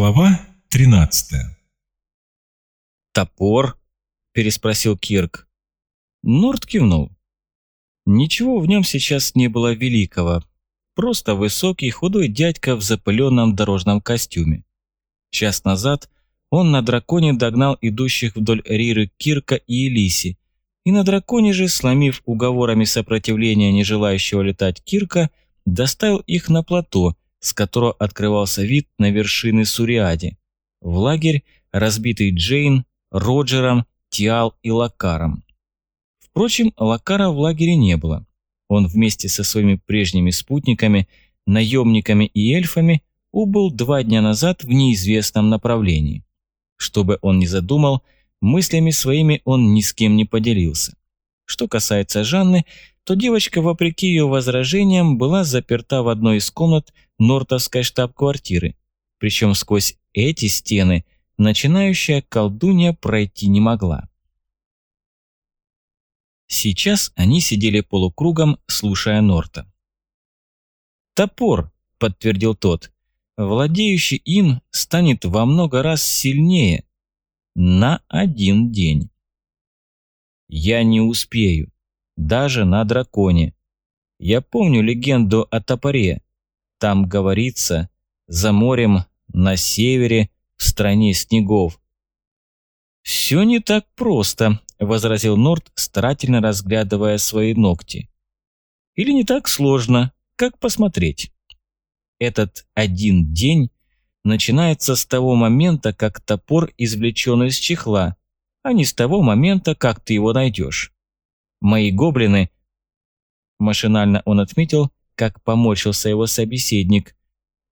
Глава 13 «Топор?» – переспросил Кирк. Норд кивнул. Ничего в нем сейчас не было великого. Просто высокий, худой дядька в запыленном дорожном костюме. Час назад он на драконе догнал идущих вдоль Риры Кирка и Элиси, и на драконе же, сломив уговорами сопротивления не желающего летать Кирка, доставил их на плато, с которого открывался вид на вершины Суриади, в лагерь, разбитый Джейн, Роджером, Тиал и Лакаром. Впрочем, Лакара в лагере не было. Он вместе со своими прежними спутниками, наемниками и эльфами убыл два дня назад в неизвестном направлении. Что бы он ни задумал, мыслями своими он ни с кем не поделился. Что касается Жанны, то девочка, вопреки ее возражениям, была заперта в одной из комнат Нортовской штаб-квартиры. Причем сквозь эти стены начинающая колдунья пройти не могла. Сейчас они сидели полукругом, слушая Норта. «Топор», — подтвердил тот, — «владеющий им станет во много раз сильнее. На один день». «Я не успею, даже на драконе. Я помню легенду о топоре. Там говорится, за морем, на севере, в стране снегов. «Все не так просто», – возразил Норт, старательно разглядывая свои ногти. «Или не так сложно, как посмотреть. Этот один день начинается с того момента, как топор извлечен из чехла, а не с того момента, как ты его найдешь. Мои гоблины...» Машинально он отметил, как поморщился его собеседник,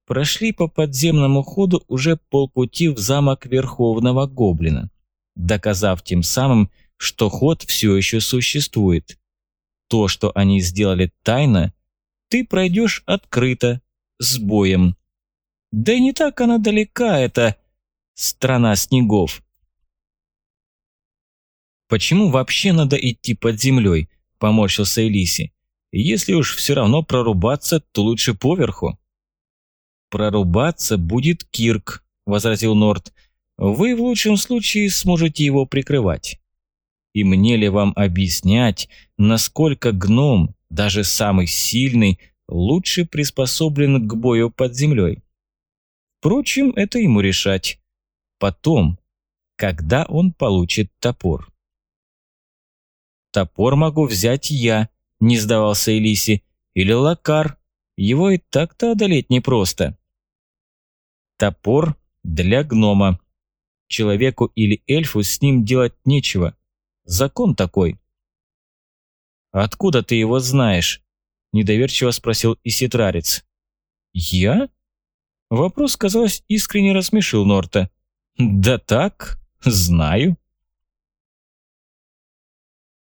прошли по подземному ходу уже полпути в замок Верховного Гоблина, доказав тем самым, что ход все еще существует. То, что они сделали тайно, ты пройдешь открыто, с боем. Да и не так она далека, эта страна снегов. «Почему вообще надо идти под землей?» – поморщился Элиси. «Если уж все равно прорубаться, то лучше поверху». «Прорубаться будет Кирк», – возразил Норт. «Вы в лучшем случае сможете его прикрывать. И мне ли вам объяснять, насколько гном, даже самый сильный, лучше приспособлен к бою под землей? Впрочем, это ему решать. Потом, когда он получит топор». «Топор могу взять я», – не сдавался Элиси, – «или Лакар, его и так-то одолеть непросто. Топор для гнома. Человеку или эльфу с ним делать нечего. Закон такой. «Откуда ты его знаешь?» – недоверчиво спросил Иситрарец. «Я?» Вопрос, казалось, искренне рассмешил Норта. «Да так, знаю».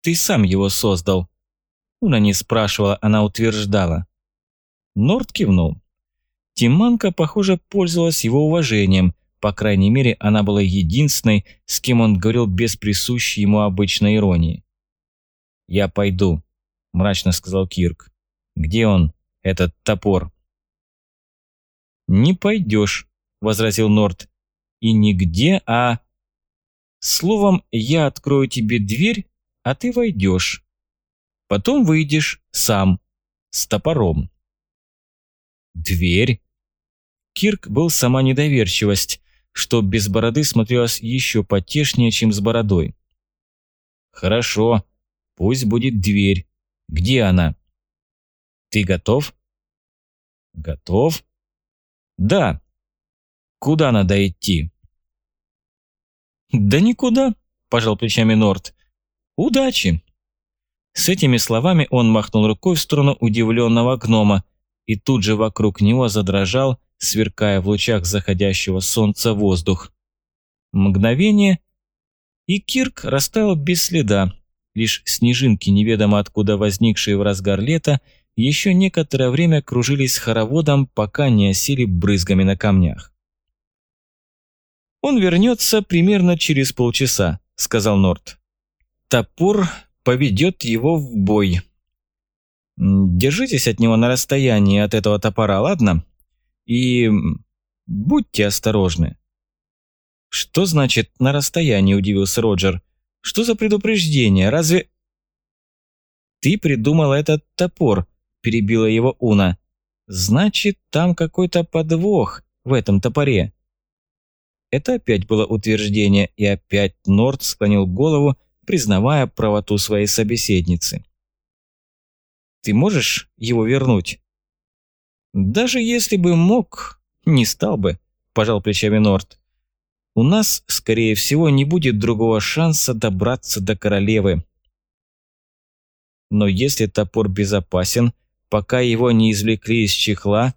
«Ты сам его создал». Уна не спрашивала, она утверждала. Норт кивнул. Тиманка, похоже, пользовалась его уважением, по крайней мере, она была единственной, с кем он говорил без присущей ему обычной иронии. «Я пойду», – мрачно сказал Кирк. «Где он, этот топор?» «Не пойдешь», – возразил Норт. «И нигде, а...» «Словом, я открою тебе дверь, а ты войдешь. Потом выйдешь сам, с топором». Дверь. Кирк был сама недоверчивость, что без бороды смотрелось еще потешнее, чем с бородой. «Хорошо, пусть будет дверь. Где она?» «Ты готов?» «Готов?» «Да. Куда надо идти?» «Да никуда», – пожал плечами Норт. «Удачи!» С этими словами он махнул рукой в сторону удивленного гнома, и тут же вокруг него задрожал, сверкая в лучах заходящего солнца воздух. Мгновение, и Кирк растаял без следа, лишь снежинки, неведомо откуда возникшие в разгар лета, еще некоторое время кружились хороводом, пока не осели брызгами на камнях. «Он вернется примерно через полчаса», — сказал Норт. «Топор поведет его в бой». Держитесь от него на расстоянии от этого топора, ладно? И Будьте осторожны. Что значит на расстоянии, удивился Роджер. Что за предупреждение? Разве... Ты придумал этот топор, перебила его Уна. Значит, там какой-то подвох в этом топоре. Это опять было утверждение, и опять Норд склонил голову, признавая правоту своей собеседницы. «Ты можешь его вернуть?» «Даже если бы мог, не стал бы», – пожал плечами Норд. «У нас, скорее всего, не будет другого шанса добраться до королевы. Но если топор безопасен, пока его не извлекли из чехла...»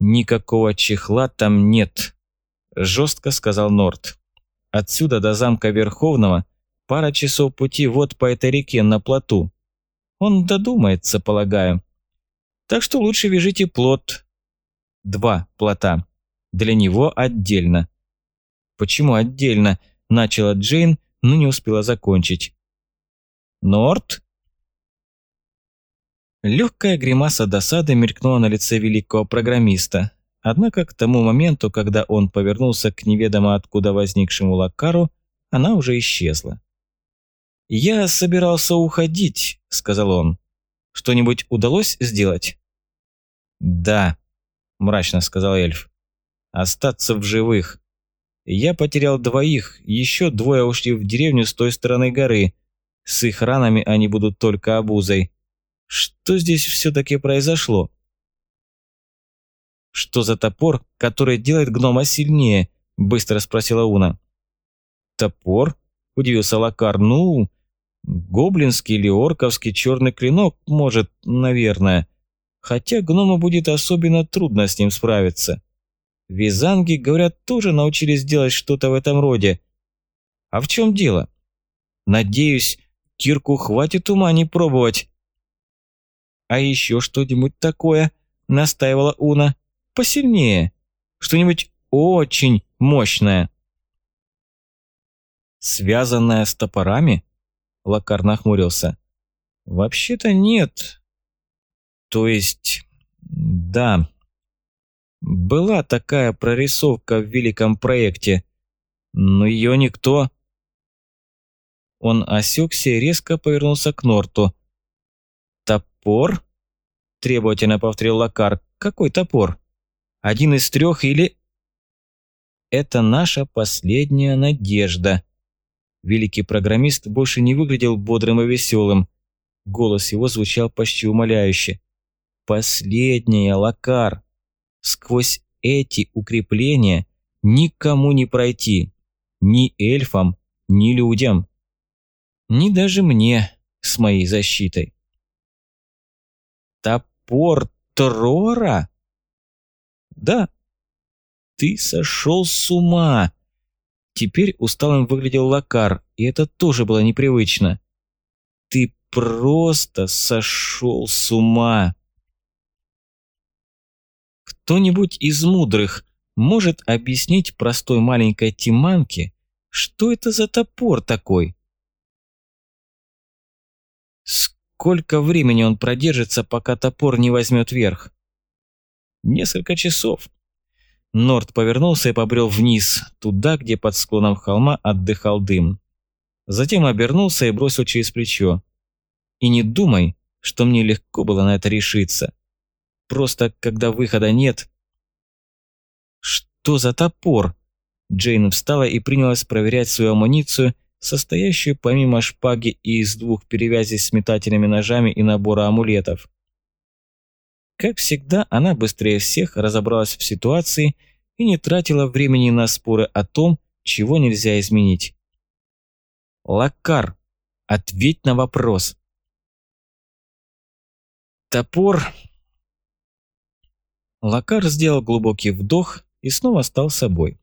«Никакого чехла там нет», – жестко сказал Норд. «Отсюда до замка Верховного пара часов пути вот по этой реке на плоту. Он додумается, полагаю. Так что лучше вяжите плот. Два плота. Для него отдельно». «Почему отдельно?» – начала Джейн, но не успела закончить. «Норд?» Легкая гримаса досады мелькнула на лице великого программиста. Однако к тому моменту, когда он повернулся к неведомо откуда возникшему Лакару, она уже исчезла. «Я собирался уходить», — сказал он. «Что-нибудь удалось сделать?» «Да», — мрачно сказал эльф. «Остаться в живых. Я потерял двоих, еще двое ушли в деревню с той стороны горы. С их ранами они будут только обузой. Что здесь все-таки произошло? «Что за топор, который делает гнома сильнее?» – быстро спросила Уна. «Топор?» – удивился Лакар. «Ну, гоблинский или орковский черный клинок, может, наверное. Хотя гному будет особенно трудно с ним справиться. Визанги, говорят, тоже научились делать что-то в этом роде. А в чем дело? Надеюсь, Кирку хватит ума не пробовать «А еще что-нибудь такое?» – настаивала Уна. «Посильнее. Что-нибудь очень мощное». «Связанное с топорами?» – Лакар нахмурился. «Вообще-то нет. То есть, да. Была такая прорисовка в великом проекте, но ее никто...» Он осекся и резко повернулся к Норту. «Топор?» – требовательно повторил Лакар. «Какой топор? Один из трех или...» «Это наша последняя надежда». Великий программист больше не выглядел бодрым и веселым. Голос его звучал почти умоляюще. «Последняя, Лакар! Сквозь эти укрепления никому не пройти. Ни эльфам, ни людям. Ни даже мне с моей защитой. Топор Трора? Да. Ты сошел с ума. Теперь усталым выглядел Лакар, и это тоже было непривычно. Ты просто сошел с ума. Кто-нибудь из мудрых может объяснить простой маленькой Тиманке, что это за топор такой? Сколько времени он продержится, пока топор не возьмет верх? Несколько часов. Норд повернулся и побрел вниз, туда, где под склоном холма отдыхал дым. Затем обернулся и бросил через плечо. И не думай, что мне легко было на это решиться. Просто, когда выхода нет... Что за топор? Джейн встала и принялась проверять свою амуницию, состоящую помимо шпаги и из двух перевязей с метательными ножами и набора амулетов. Как всегда, она быстрее всех разобралась в ситуации и не тратила времени на споры о том, чего нельзя изменить. «Лакар, ответь на вопрос». «Топор...» Лакар сделал глубокий вдох и снова стал собой.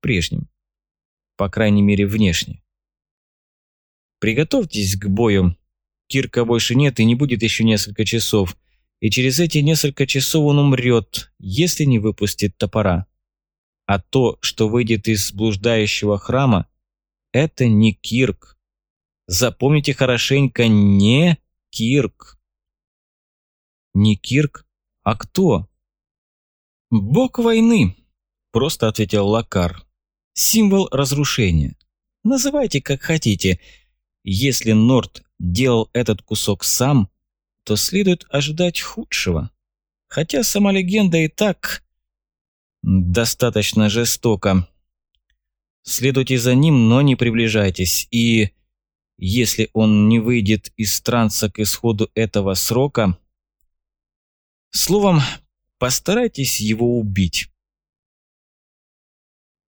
Прежним. По крайней мере, внешне. Приготовьтесь к бою. Кирка больше нет и не будет еще несколько часов. И через эти несколько часов он умрет, если не выпустит топора. А то, что выйдет из блуждающего храма, это не Кирк. Запомните хорошенько, не Кирк. Не Кирк? А кто? «Бог войны», – просто ответил Лакар. «Символ разрушения. Называйте как хотите. Если Норт делал этот кусок сам, то следует ожидать худшего. Хотя сама легенда и так достаточно жестока. Следуйте за ним, но не приближайтесь. И если он не выйдет из транса к исходу этого срока... Словом, постарайтесь его убить.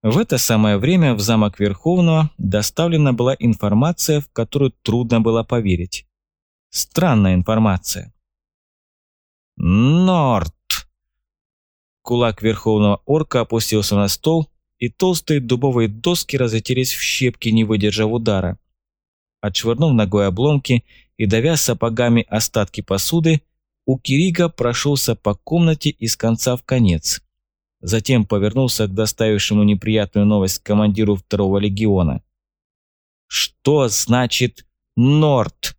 В это самое время в замок Верховного доставлена была информация, в которую трудно было поверить. Странная информация. Норт. Кулак Верховного Орка опустился на стол, и толстые дубовые доски разлетелись в щепки, не выдержав удара. Отшвырнув ногой обломки и давя сапогами остатки посуды, у Кирига прошелся по комнате из конца в конец. Затем повернулся к доставившему неприятную новость командиру второго легиона. «Что значит Норт?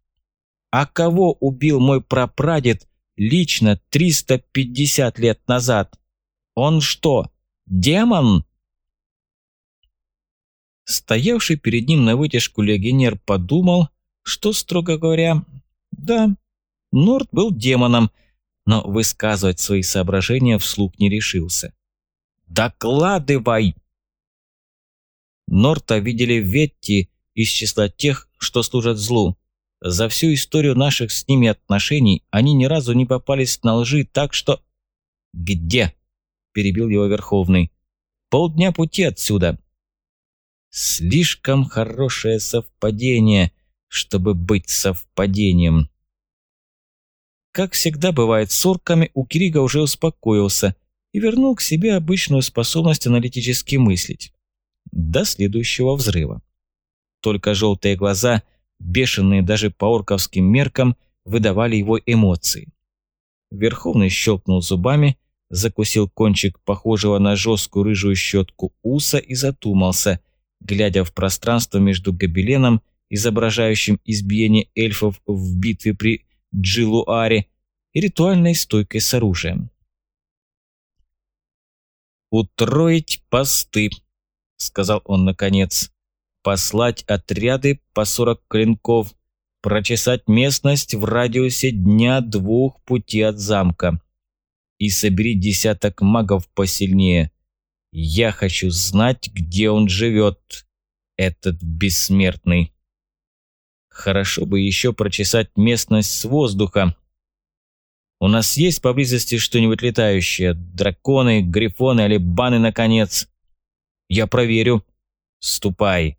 А кого убил мой прапрадед лично 350 лет назад? Он что, демон?» Стоявший перед ним на вытяжку легионер подумал, что, строго говоря, да, Норт был демоном, но высказывать свои соображения вслух не решился. «Докладывай!» Норта видели в Ветти из числа тех, что служат злу. За всю историю наших с ними отношений они ни разу не попались на лжи, так что... «Где?» – перебил его Верховный. «Полдня пути отсюда». Слишком хорошее совпадение, чтобы быть совпадением. Как всегда бывает с орками, у Кирига уже успокоился и вернул к себе обычную способность аналитически мыслить. До следующего взрыва. Только желтые глаза, бешеные даже по орковским меркам, выдавали его эмоции. Верховный щелкнул зубами, закусил кончик похожего на жесткую рыжую щетку уса и затумался, глядя в пространство между гобеленом, изображающим избиение эльфов в битве при Джилуаре, и ритуальной стойкой с оружием. «Утроить посты», — сказал он наконец. «Послать отряды по сорок клинков, прочесать местность в радиусе дня-двух пути от замка. И собери десяток магов посильнее. Я хочу знать, где он живет, этот бессмертный. Хорошо бы еще прочесать местность с воздуха, у нас есть поблизости что-нибудь летающее? Драконы, грифоны, алибаны, наконец? Я проверю. Ступай.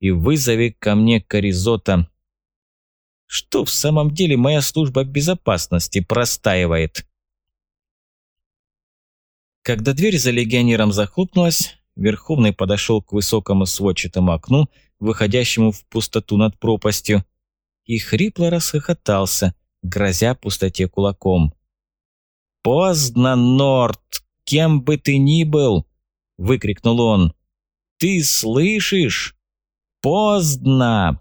И вызови ко мне Коризота. Что в самом деле моя служба безопасности простаивает? Когда дверь за легионером захлопнулась, Верховный подошел к высокому сводчатому окну, выходящему в пустоту над пропастью, и хрипло расхохотался – грозя пустоте кулаком. «Поздно, Норт, кем бы ты ни был!» – выкрикнул он. «Ты слышишь? Поздно!»